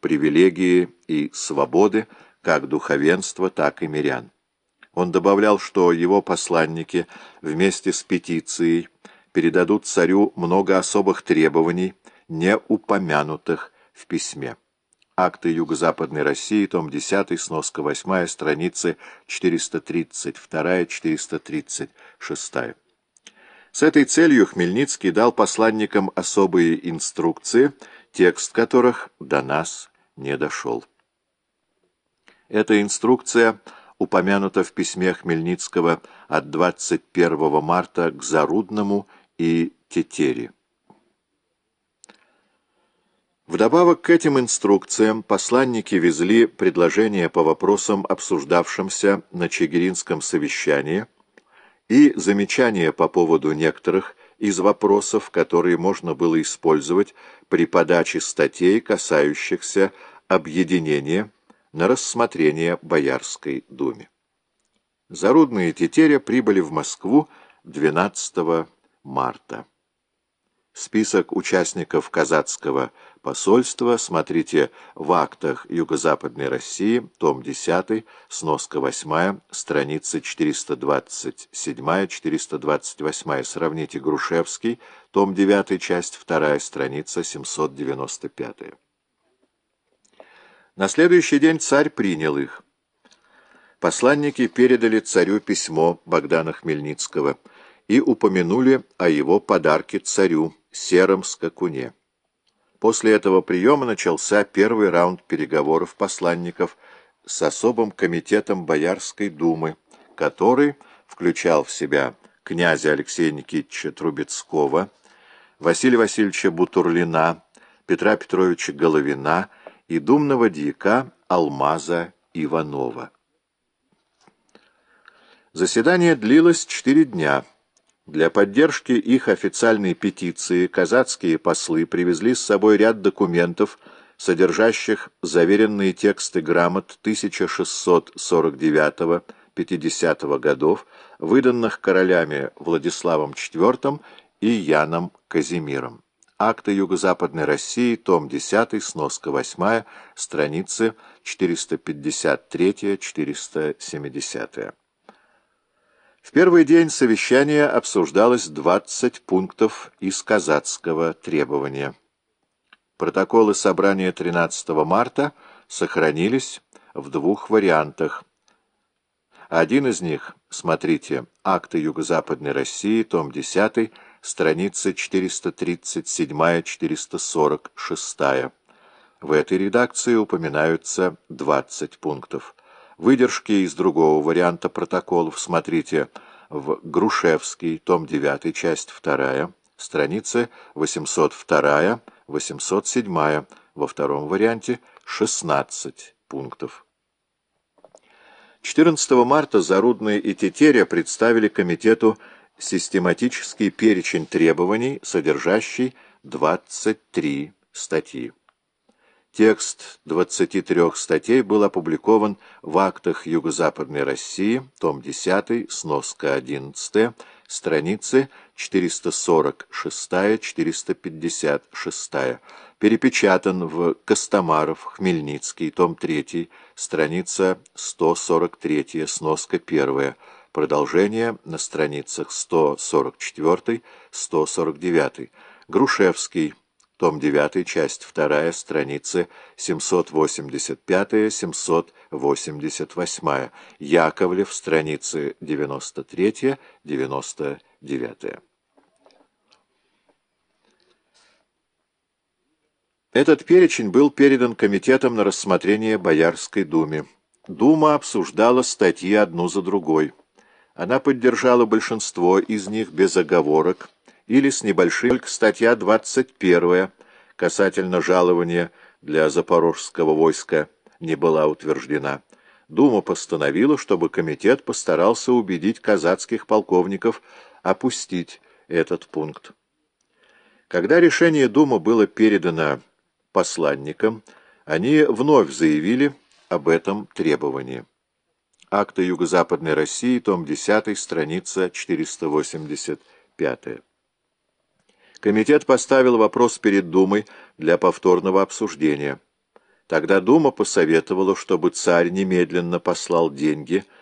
привилегии и свободы как духовенства, так и мирян. Он добавлял, что его посланники вместе с петицией передадут царю много особых требований, не упомянутых в письме. Акты Юго-Западной России, том 10, сноска 8, страницы 432-436. С этой целью Хмельницкий дал посланникам особые инструкции, текст которых до нас не дошел. Эта инструкция упомянута в письме Хмельницкого от 21 марта к Зарудному и Тетере. Вдобавок к этим инструкциям посланники везли предложения по вопросам, обсуждавшимся на Чигиринском совещании, и замечания по поводу некоторых из вопросов, которые можно было использовать при подаче статей, касающихся объединения, на рассмотрение Боярской думе. Зарудные тетеря прибыли в Москву 12 марта. Список участников казацкого посольства смотрите в актах Юго-Западной России, том 10, сноска 8, страницы 427-428. Сравните Грушевский, том 9, часть 2, страница 795. На следующий день царь принял их. Посланники передали царю письмо Богдана Хмельницкого и упомянули о его подарке царю, сером скакуне. После этого приема начался первый раунд переговоров посланников с особым комитетом Боярской думы, который включал в себя князя Алексея Никитича Трубецкого, Василия Васильевича Бутурлина, Петра Петровича Головина и думного дьяка Алмаза Иванова. Заседание длилось четыре дня. Для поддержки их официальной петиции казацкие послы привезли с собой ряд документов, содержащих заверенные тексты грамот 1649-50 годов, выданных королями Владиславом IV и Яном Казимиром. Акты Юго-Западной России, том 10, сноска 8, страницы 453-470. В первый день совещания обсуждалось 20 пунктов из казацкого требования. Протоколы собрания 13 марта сохранились в двух вариантах. Один из них, смотрите, акты Юго-Западной России, том 10, страница 437-446. В этой редакции упоминаются 20 пунктов. Выдержки из другого варианта протоколов смотрите в Грушевский, том 9, часть 2, страницы 802-807, во втором варианте 16 пунктов. 14 марта Зарудный и Тетеря представили комитету систематический перечень требований, содержащий 23 статьи. Текст 23 статей был опубликован в актах Юго-Западной России, том 10, сноска 11, страницы 446-456, перепечатан в Костомаров, Хмельницкий, том 3, страница 143, сноска 1, Продолжение на страницах 144-149. Грушевский. Том 9, часть 2, страницы 785-788. Яковлев, страницы 93-99. Этот перечень был передан комитетом на рассмотрение Боярской думе. Дума обсуждала статьи одну за другой. Она поддержала большинство из них без оговорок или с небольшим, статья 21 касательно жалования для запорожского войска не была утверждена. Дума постановила, чтобы комитет постарался убедить казацких полковников опустить этот пункт. Когда решение Думы было передано посланникам, они вновь заявили об этом требовании. Акты Юго-Западной России, том 10, страница 485. Комитет поставил вопрос перед Думой для повторного обсуждения. Тогда Дума посоветовала, чтобы царь немедленно послал деньги